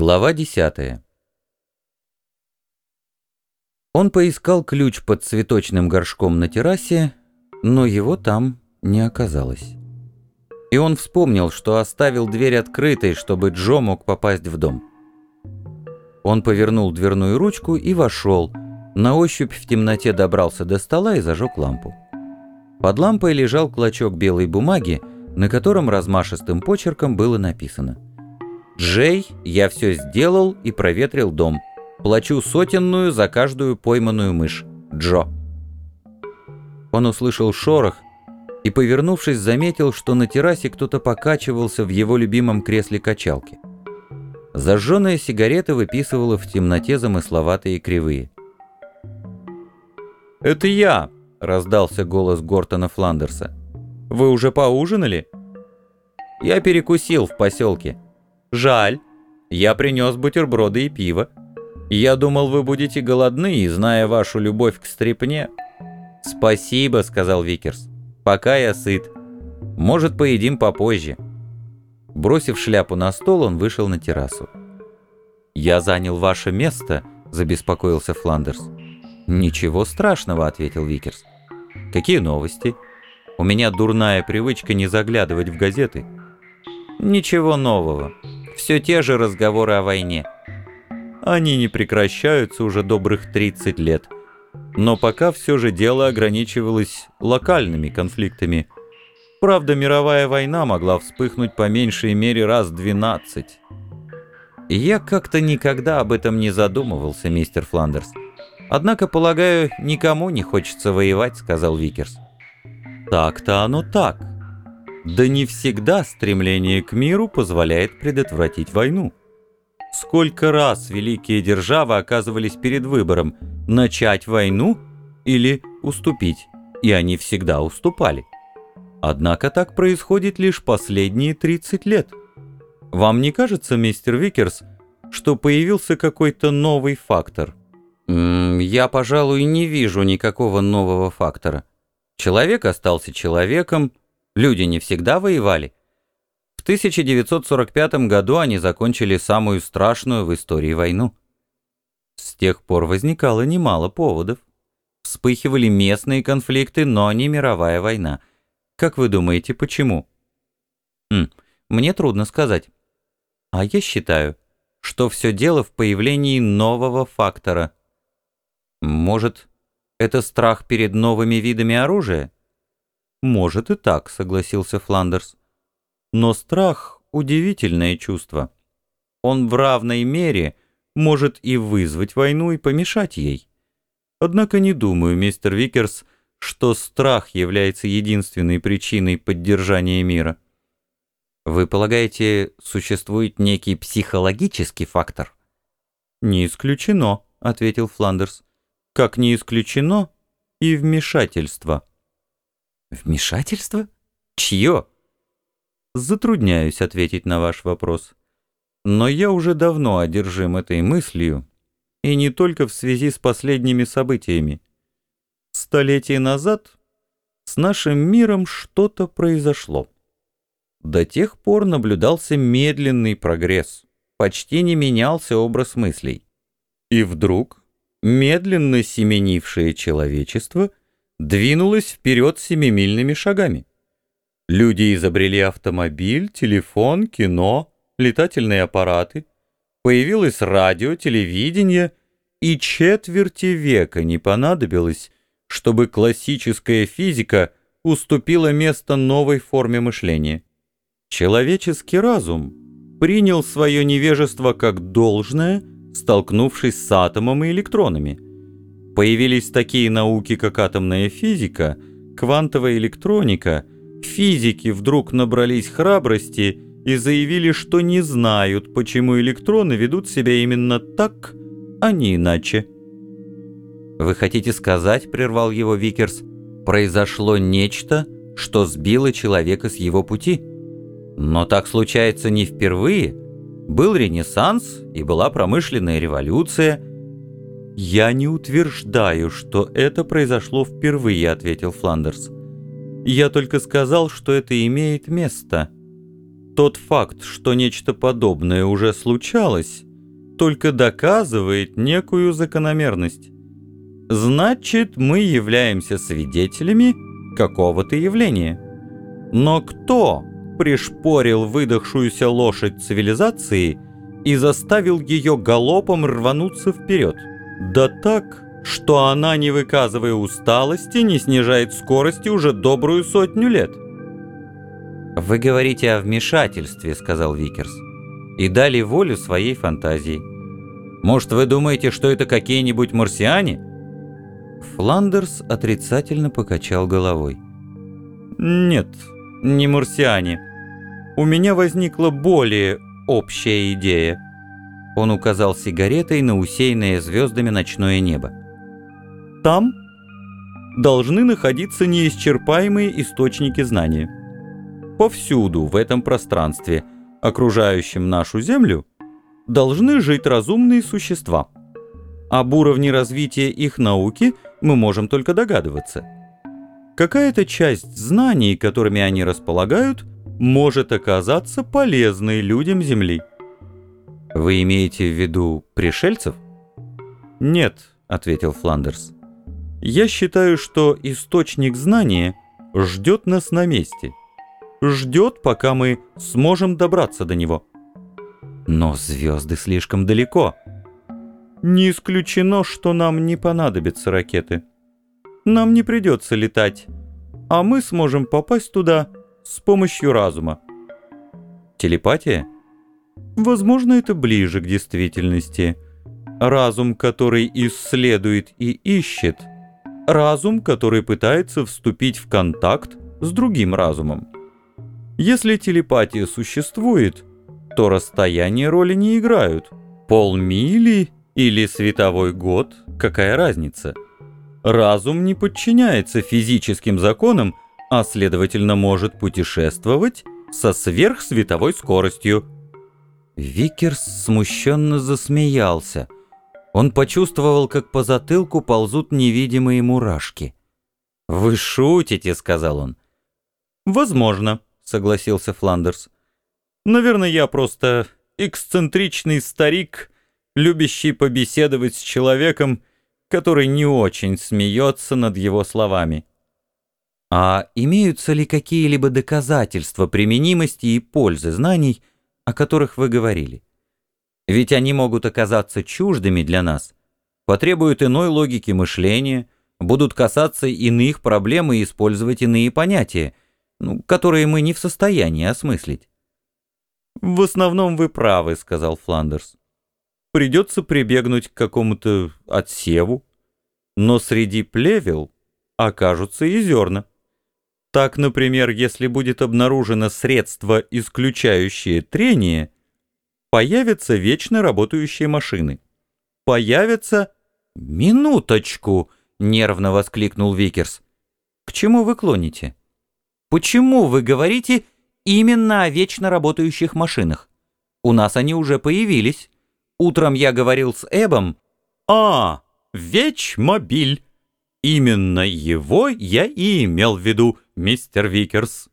Глава 10 Он поискал ключ под цветочным горшком на террасе, но его там не оказалось. И он вспомнил, что оставил дверь открытой, чтобы Джо мог попасть в дом. Он повернул дверную ручку и вошел. На ощупь в темноте добрался до стола и зажег лампу. Под лампой лежал клочок белой бумаги, на котором размашистым почерком было написано – Джей, я все сделал и проветрил дом. Плачу сотенную за каждую пойманную мышь. Джо. Он услышал шорох и, повернувшись, заметил, что на террасе кто-то покачивался в его любимом кресле качалки. Зажженная сигарета выписывала в темноте замысловатые кривые. «Это я!» — раздался голос Гортона Фландерса. «Вы уже поужинали?» «Я перекусил в поселке». Жаль. Я принес бутерброды и пиво. Я думал, вы будете голодны, зная вашу любовь к стряпне... «Спасибо», — сказал Викерс. «Пока я сыт. Может, поедим попозже». Бросив шляпу на стол, он вышел на террасу. «Я занял ваше место», — забеспокоился Фландерс. «Ничего страшного», — ответил Викерс. «Какие новости? У меня дурная привычка не заглядывать в газеты». «Ничего нового все те же разговоры о войне. Они не прекращаются уже добрых 30 лет. Но пока все же дело ограничивалось локальными конфликтами. Правда, мировая война могла вспыхнуть по меньшей мере раз 12. И я как-то никогда об этом не задумывался, мистер Фландерс. Однако, полагаю, никому не хочется воевать, сказал Викерс. Так-то оно так. Да не всегда стремление к миру позволяет предотвратить войну. Сколько раз великие державы оказывались перед выбором начать войну или уступить, и они всегда уступали. Однако так происходит лишь последние 30 лет. Вам не кажется, мистер Викерс, что появился какой-то новый фактор? М -м, я, пожалуй, не вижу никакого нового фактора. Человек остался человеком, Люди не всегда воевали. В 1945 году они закончили самую страшную в истории войну. С тех пор возникало немало поводов. Вспыхивали местные конфликты, но не мировая война. Как вы думаете, почему? Хм, мне трудно сказать. А я считаю, что все дело в появлении нового фактора. Может, это страх перед новыми видами оружия? «Может и так», — согласился Фландерс. «Но страх — удивительное чувство. Он в равной мере может и вызвать войну, и помешать ей. Однако не думаю, мистер Викерс, что страх является единственной причиной поддержания мира». «Вы полагаете, существует некий психологический фактор?» «Не исключено», — ответил Фландерс. «Как не исключено и вмешательство». Вмешательство? Чье? Затрудняюсь ответить на ваш вопрос. Но я уже давно одержим этой мыслью, и не только в связи с последними событиями. Столетия назад с нашим миром что-то произошло. До тех пор наблюдался медленный прогресс, почти не менялся образ мыслей. И вдруг медленно семенившее человечество — двинулась вперед семимильными шагами. Люди изобрели автомобиль, телефон, кино, летательные аппараты. Появилось радио, телевидение, и четверти века не понадобилось, чтобы классическая физика уступила место новой форме мышления. Человеческий разум принял свое невежество как должное, столкнувшись с атомом и электронами – Появились такие науки, как атомная физика, квантовая электроника. Физики вдруг набрались храбрости и заявили, что не знают, почему электроны ведут себя именно так, а не иначе. «Вы хотите сказать, — прервал его Викерс, — произошло нечто, что сбило человека с его пути? Но так случается не впервые. Был Ренессанс и была промышленная революция — «Я не утверждаю, что это произошло впервые», — ответил Фландерс. «Я только сказал, что это имеет место. Тот факт, что нечто подобное уже случалось, только доказывает некую закономерность. Значит, мы являемся свидетелями какого-то явления. Но кто пришпорил выдохшуюся лошадь цивилизации и заставил ее галопом рвануться вперед? Да так, что она, не выказывая усталости, не снижает скорости уже добрую сотню лет. «Вы говорите о вмешательстве», — сказал Викерс, — «и дали волю своей фантазии. Может, вы думаете, что это какие-нибудь марсиане?» Фландерс отрицательно покачал головой. «Нет, не марсиане. У меня возникла более общая идея». Он указал сигаретой на усеянное звездами ночное небо. «Там должны находиться неисчерпаемые источники знания. Повсюду в этом пространстве, окружающем нашу Землю, должны жить разумные существа. Об уровне развития их науки мы можем только догадываться. Какая-то часть знаний, которыми они располагают, может оказаться полезной людям Земли. Вы имеете в виду пришельцев? Нет, ответил Фландерс. Я считаю, что источник знания ждет нас на месте. Ждет, пока мы сможем добраться до него. Но звезды слишком далеко. Не исключено, что нам не понадобятся ракеты. Нам не придется летать, а мы сможем попасть туда с помощью разума. Телепатия? Возможно, это ближе к действительности. Разум, который исследует и ищет. Разум, который пытается вступить в контакт с другим разумом. Если телепатия существует, то расстояния роли не играют. Полмили или световой год, какая разница? Разум не подчиняется физическим законам, а следовательно может путешествовать со сверхсветовой скоростью. Викерс смущенно засмеялся. Он почувствовал, как по затылку ползут невидимые мурашки. «Вы шутите», — сказал он. «Возможно», — согласился Фландерс. «Наверное, я просто эксцентричный старик, любящий побеседовать с человеком, который не очень смеется над его словами». А имеются ли какие-либо доказательства применимости и пользы знаний, о которых вы говорили? Ведь они могут оказаться чуждыми для нас, потребуют иной логики мышления, будут касаться иных проблем и использовать иные понятия, ну, которые мы не в состоянии осмыслить. «В основном вы правы», — сказал Фландерс. «Придется прибегнуть к какому-то отсеву, но среди плевел окажутся и зерна. Так, например, если будет обнаружено средство, исключающее трение, появятся вечно работающие машины. Появятся... «Минуточку!» — нервно воскликнул Викерс. «К чему вы клоните? Почему вы говорите именно о вечно работающих машинах? У нас они уже появились. Утром я говорил с Эбом. А, Вечмобиль. Именно его я и имел в виду, мистер Викерс.